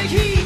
the heat.